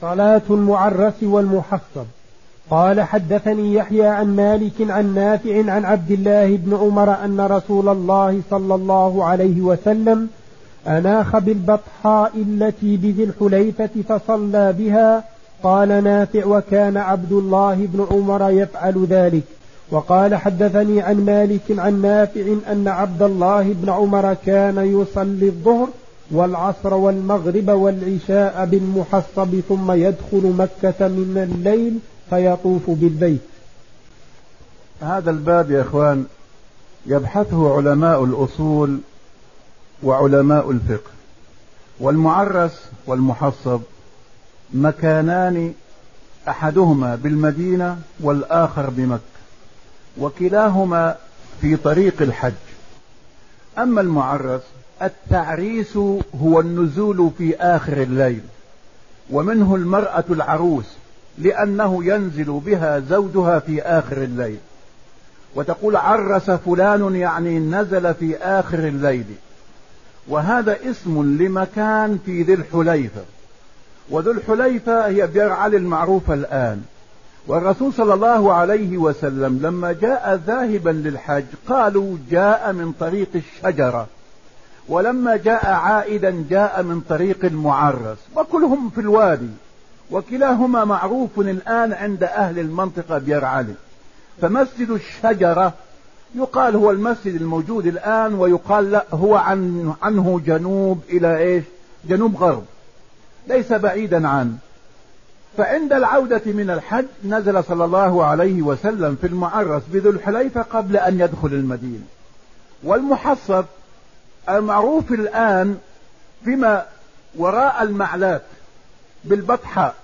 صلاة المعرس والمحصب. قال حدثني يحيى عن مالك عن نافع عن عبد الله بن عمر أن رسول الله صلى الله عليه وسلم أناخ بالبطحاء التي بذي الحليفة فصلى بها. قال نافع وكان عبد الله بن عمر يفعل ذلك. وقال حدثني عن مالك عن نافع أن عبد الله بن عمر كان يصلي الظهر والعصر والمغرب والعشاء بالمحصب ثم يدخل مكة من الليل فيطوف بالبيت. هذا الباب يا إخوان يبحثه علماء الأصول وعلماء الفقه. والمعرس والمحصب مكانان أحدهما بالمدينة والآخر بمكة وكلاهما في طريق الحج. أما المعرس التعريس هو النزول في آخر الليل ومنه المرأة العروس لأنه ينزل بها زوجها في آخر الليل. وتقول عرس فلان يعني نزل في آخر الليل. وهذا اسم لمكان في ذي الحليفة. وذو الحليفة هي بير علي المعروفه الآن. والرسول صلى الله عليه وسلم لما جاء ذاهبا للحج قالوا جاء من طريق الشجرة. ولما جاء عائدا جاء من طريق المعرس وكلهم في الوادي وكلاهما معروف الآن عند أهل المنطقة بير علي. فمسجد الشجرة يقال هو المسجد الموجود الآن ويقال لا هو عن عنه جنوب إلى إيش؟ جنوب غرب ليس بعيدا عنه فعند العودة من الحج نزل صلى الله عليه وسلم في المعرس بذو الحليفة قبل أن يدخل المدينة. والمحصب المعروف الآن فيما وراء المعلات بالبطحاء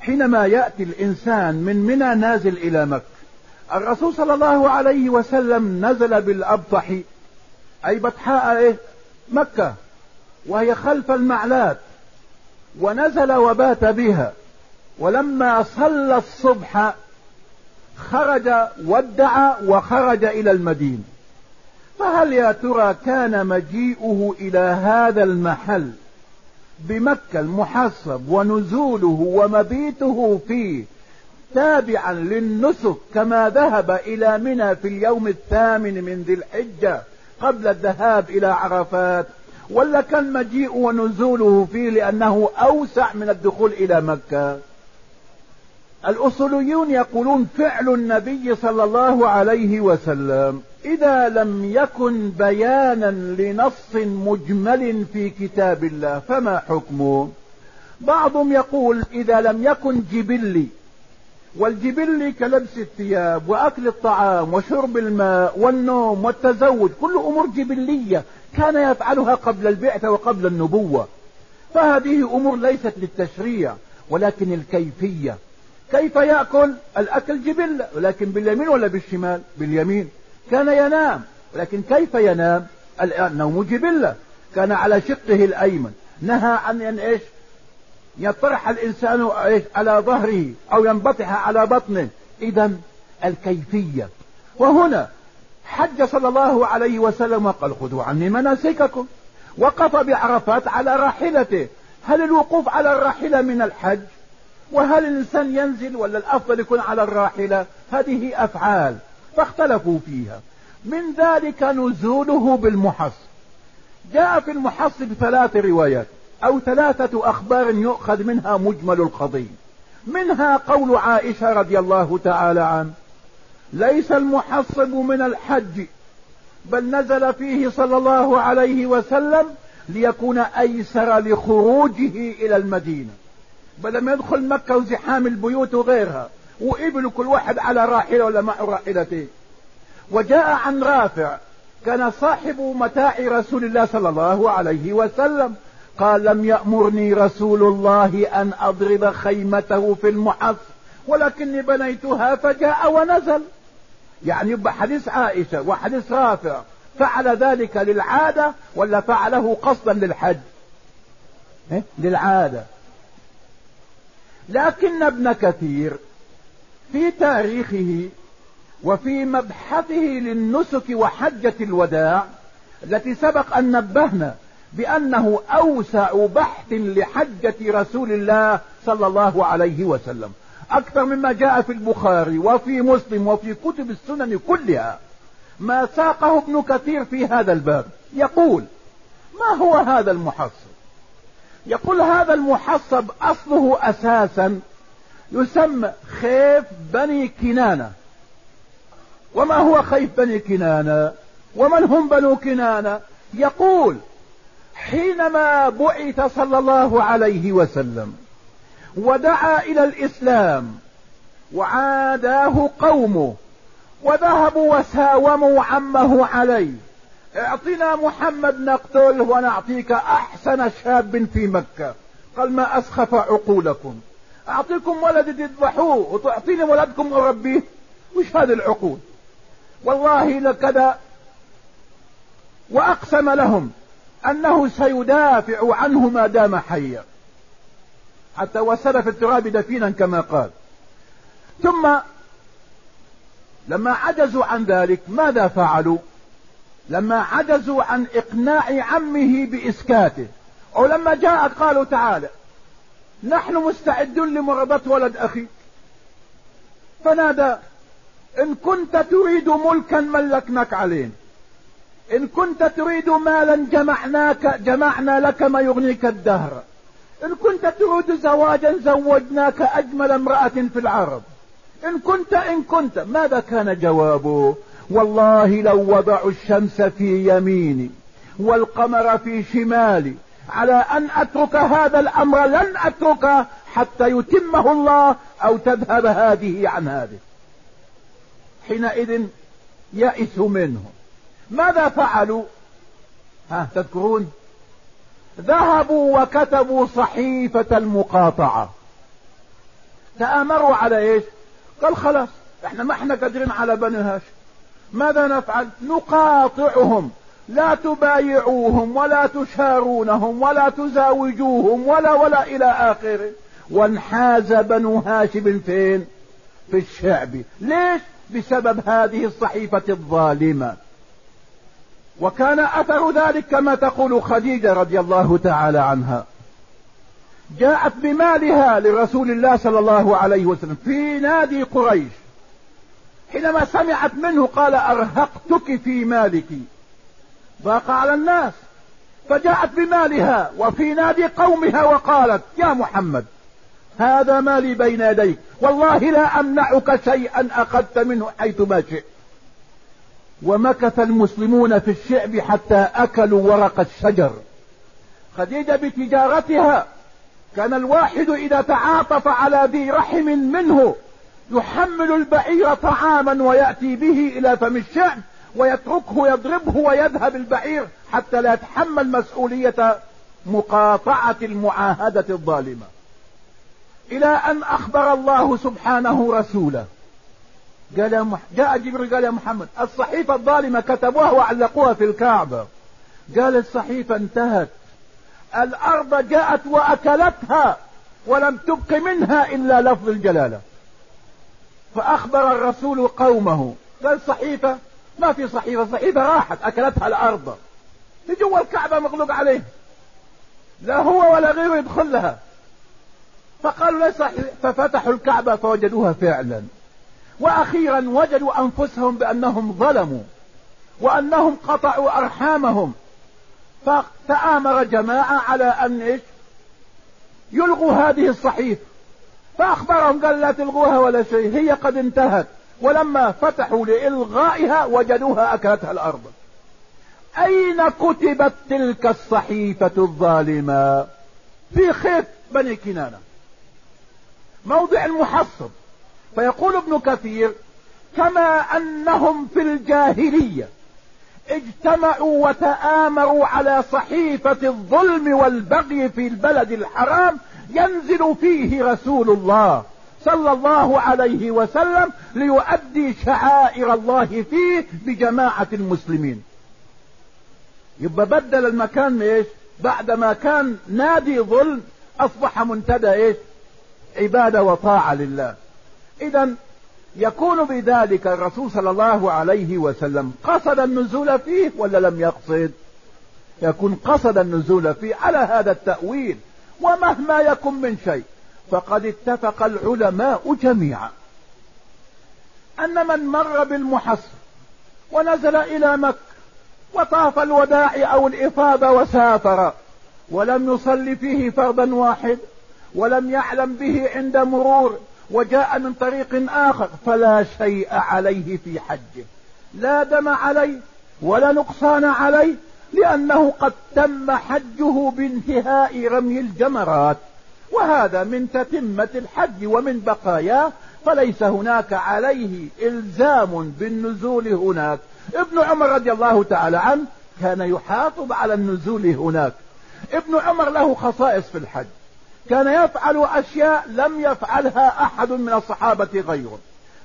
حينما يأتي الإنسان من منى نازل إلى مكة الرسول صلى الله عليه وسلم نزل بالأبطح أي بطحاء إيه؟ مكة وهي خلف المعلات ونزل وبات بها ولما صلى الصبح خرج ودع وخرج إلى المدينة فهل يا ترى كان مجيئه إلى هذا المحل بمكة المحصب ونزوله ومبيته فيه تابعا للنسك كما ذهب إلى منى في اليوم الثامن من ذي الحجة قبل الذهاب إلى عرفات؟ ولا كان مجيء ونزوله فيه لأنه أوسع من الدخول إلى مكة؟ الأصوليون يقولون فعل النبي صلى الله عليه وسلم. إذا لم يكن بيانا لنص مجمل في كتاب الله فما حكمه بعضهم يقول إذا لم يكن جبلي والجبلي كلبس الثياب وأكل الطعام وشرب الماء والنوم والتزوج كل أمور جبلية كان يفعلها قبل البعثة وقبل النبوة. فهذه أمور ليست للتشريع ولكن الكيفية. كيف يأكل؟ الأكل جبلة ولكن باليمين ولا بالشمال؟ باليمين. كان ينام لكن كيف ينام؟ النوم جبلة كان على شقه الأيمن. نهى عن أن إيش؟ يطرح الإنسان إيش؟ على ظهره أو ينبطح على بطنه. إذا الكيفية. وهنا حج صلى الله عليه وسلم وقال خذوا عني مناسككم. وقف بعرفات على راحلته. هل الوقوف على الراحلة من الحج؟ وهل الإنسان ينزل ولا الأفضل يكون على الراحلة؟ هذه أفعال فاختلفوا فيها. من ذلك نزوله بالمحص. جاء في المحص بثلاث روايات أو ثلاثة أخبار يؤخذ منها مجمل القضية. منها قول عائشة رضي الله تعالى عنه ليس المحصب من الحج بل نزل فيه صلى الله عليه وسلم ليكون أيسر لخروجه إلى المدينة. بدل ما يدخل مكة وزحام البيوت وغيرها وإبل كل واحد على راحلة ولا معه راحلتين وجاء عن رافع كان صاحب متاع رسول الله صلى الله عليه وسلم. قال لم يأمرني رسول الله أن أضرب خيمته في المحص ولكني بنيتها فجاء ونزل. يعني يبقى حديث عائشة وحديث رافع فعل ذلك للعادة ولا فعله قصدا للحج؟ إيه؟ للعادة. لكن ابن كثير في تاريخه وفي مبحثه للنسك وحجة الوداع التي سبق أن نبهنا بأنه أوسع بحث لحجة رسول الله صلى الله عليه وسلم. أكثر مما جاء في البخاري وفي مسلم وفي كتب السنن كلها ما ساقه ابن كثير في هذا الباب. يقول ما هو هذا المحصب يقول هذا المحصب أصله أساسا يسمى خيف بني كنانة. وما هو خيف بني كنانة؟ ومن هم بنو كنانة؟ يقول حينما بعث صلى الله عليه وسلم ودعا إلى الإسلام وعاداه قومه وذهبوا وساوموا عمه عليه اعطنا محمد نقتله ونعطيك احسن شاب في مكة. قال ما أسخف عقولكم. أعطيكم ولد تذبحوه وتعطيني ولدكم اربيه وش هذه العقول؟ والله لكذا وأقسم لهم أنه سيدافع عنه ما دام حيا. حتى وسل في التراب دفينا كما قال. ثم لما عجزوا عن ذلك ماذا فعلوا؟ لما عجزوا عن إقناع عمه بإسكاته أو لما جاء قالوا تعالى نحن مستعدون لمرضة ولد أخي. فنادى إن كنت تريد ملكا ملكناك عليه. إن كنت تريد مالا جمعناك جمعنا لك ما يغنيك الدهر. إن كنت تريد زواجا زوجناك أجمل امرأة في العرب إن كنت إن كنت. ماذا كان جوابه؟ والله لو وضعوا الشمس في يميني والقمر في شمالي على أن أترك هذا الأمر لن أتركه حتى يتمه الله أو تذهب هذه عن هذه. حينئذ يئسوا منه. ماذا فعلوا؟ ها تذكرون؟ ذهبوا وكتبوا صحيفة المقاطعة. تآمروا على إيش؟ قال خلاص إحنا ما إحنا قادرين على بني هاشم. ماذا نفعل؟ نقاطعهم. لا تبايعوهم ولا تشارونهم ولا تزاوجوهم ولا ولا إلى اخره وانحاز بنو هاشم فين في الشعب. ليش؟ بسبب هذه الصحيفة الظالمة. وكان أثر ذلك كما تقول خديجة رضي الله تعالى عنها. جاءت بمالها لرسول الله صلى الله عليه وسلم في نادي قريش. حينما سمعت منه قال أرهقتك في مالك. ضاق على الناس فجاءت بمالها وفي نادي قومها وقالت يا محمد هذا مالي بين يديك والله لا أمنعك شيئا أخذت منه حيث ما شئت. ومكث المسلمون في الشعب حتى أكلوا ورق الشجر. خديجة بتجارتها كان الواحد إذا تعاطف على ذي رحم منه يحمل البعير طعاما ويأتي به إلى فم الشعب ويتركه يضربه ويذهب البعير حتى لا يتحمل مسؤولية مقاطعة المعاهدة الظالمة. إلى أن أخبر الله سبحانه رسوله. قال. جاء جبريل قال يا محمد الصحيفة الظالمة كتبوها وعلقوها في الكعبة. قال الصحيفة انتهت. الأرض جاءت وأكلتها ولم تبق منها إلا لفظ الجلالة. فأخبر الرسول قومه. قال صحيفة؟ ما في صحيفة. صحيفة راحت أكلتها الأرض. في جوا الكعبة مغلوق عليه. لا هو ولا غيره يدخل لها. فقالوا ليس ففتحوا الكعبة فوجدوها فعلا. وأخيرا وجدوا أنفسهم بأنهم ظلموا. وأنهم قطعوا أرحامهم. فتآمر جماعة على إيش؟ يلغوا هذه الصحيفة. فأخبرهم قال لا تلغوها ولا شيء. هي قد انتهت. ولما فتحوا لإلغائها وجدوها أكلتها الأرض. أين كتبت تلك الصحيفة الظالمة؟ في خيف بني كنانة. موضع المحصب. فيقول ابن كثير كما أنهم في الجاهلية اجتمعوا وتآمروا على صحيفة الظلم والبغي في البلد الحرام ينزل فيه رسول الله صلى الله عليه وسلم ليؤدي شعائر الله فيه بجماعة المسلمين. يبقى بدل المكان إيش؟ بعدما كان نادي ظلم أصبح منتدى إيش؟ عبادة وطاعة لله. اذا يكون بذلك الرسول صلى الله عليه وسلم قصد النزول فيه ولا لم يقصد؟ يكون قصد النزول فيه على هذا التأويل. ومهما يكن من شيء فقد اتفق العلماء جميعا. أن من مر بالمحصن ونزل إلى مكة وطاف الوداع أو الإفاضة وسافر ولم يصلي فيه فرضا واحد ولم يعلم به عند مرور وجاء من طريق آخر فلا شيء عليه في حجه. لا دم عليه ولا نقصان عليه لأنه قد تم حجه بانتهاء رمي الجمرات. وهذا من تتمة الحج ومن بقاياه فليس هناك عليه إلزام بالنزول هناك. ابن عمر رضي الله تعالى عنه كان يحافظ على النزول هناك. ابن عمر له خصائص في الحج. كان يفعل أشياء لم يفعلها أحد من الصحابة غيره.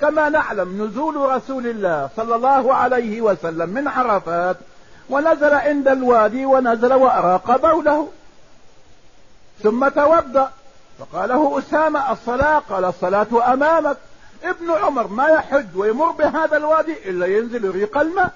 كما نعلم نزول رسول الله صلى الله عليه وسلم من عرفات ونزل عند الوادي ونزل وأراق بوله. ثم توضأ. فقال له أسامة الصلاة؟ قال الصلاة أمامك. ابن عمر ما يحج ويمر بهذا الوادي إلا ينزل يريق الماء.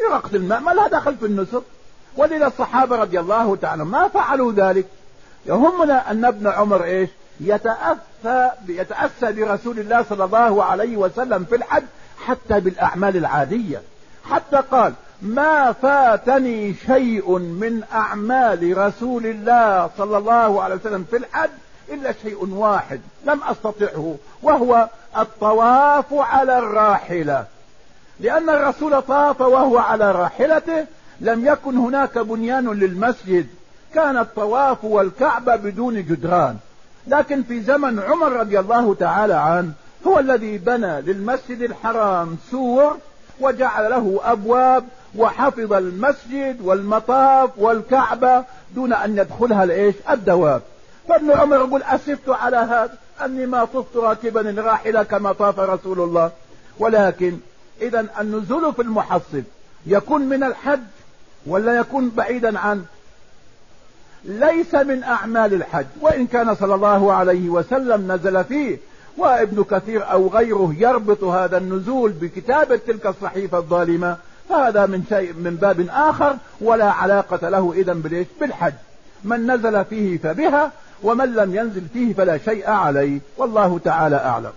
يرقد الماء. ما لا دخل في النسر ولذا الصحابة رضي الله تعالى ما فعلوا ذلك. يهمنا أن ابن عمر إيش؟ يتأسى يتأسى برسول الله صلى الله عليه وسلم في الحج حتى بالأعمال العادية. حتى قال ما فاتني شيء من أعمال رسول الله صلى الله عليه وسلم في الحج إلا شيء واحد لم أستطعه وهو الطواف على الراحلة. لأن الرسول طاف وهو على راحلته لم يكن هناك بنيان للمسجد. كان الطواف والكعبة بدون جدران. لكن في زمن عمر رضي الله تعالى عنه هو الذي بنى للمسجد الحرام سور وجعل له أبواب وحفظ المسجد والمطاف والكعبة دون أن يدخلها الإيش الدواب. فابن عمر يقول أسفت على هذا أني ما طفت راكبا الراحلة كما طاف رسول الله. ولكن إذا النزول في المحصل يكون من الحج ولا يكون بعيدا عنه ليس من أعمال الحج. وإن كان صلى الله عليه وسلم نزل فيه وابن كثير أو غيره يربط هذا النزول بكتابة تلك الصحيفة الظالمة فهذا من شيء من باب آخر ولا علاقة له إذا بالإيش؟ بالحج. من نزل فيه فبها ومن لم ينزل فيه فلا شيء عليه والله تعالى أعلم.